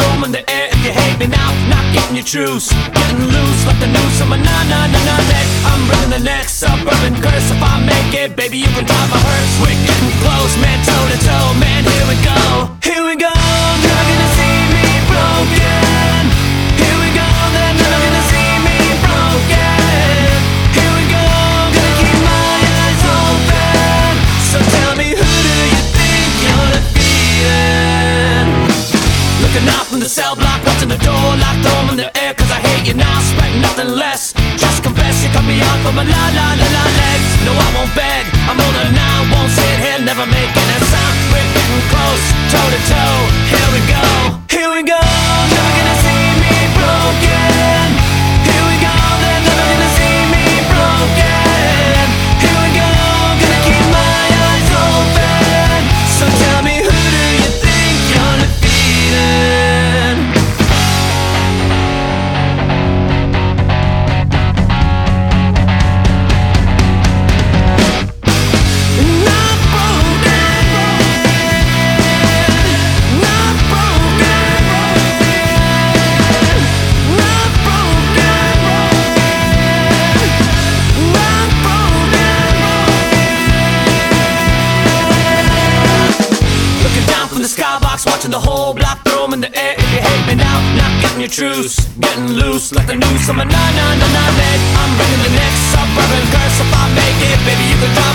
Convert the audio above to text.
dome in the air if you hate me now. Not getting your truce, getting loose like the noose on my na na na na neck. I'm bringing the next suburban curse. If I make it, baby, you can drive my hearse. Cell block, watching the door lock, throw 'em in the air, cause I hate you now, expect nothing less. Just confess, you cut me off for my la la la la legs. No, I won't beg, I'm older now, won't sit here, never making skybox, watching the whole block throw 'em in the air. If you hate me now, not getting your truce, getting loose like the noose na na na na. I'm bringing the next suburban curse. If I make it, baby, you can drive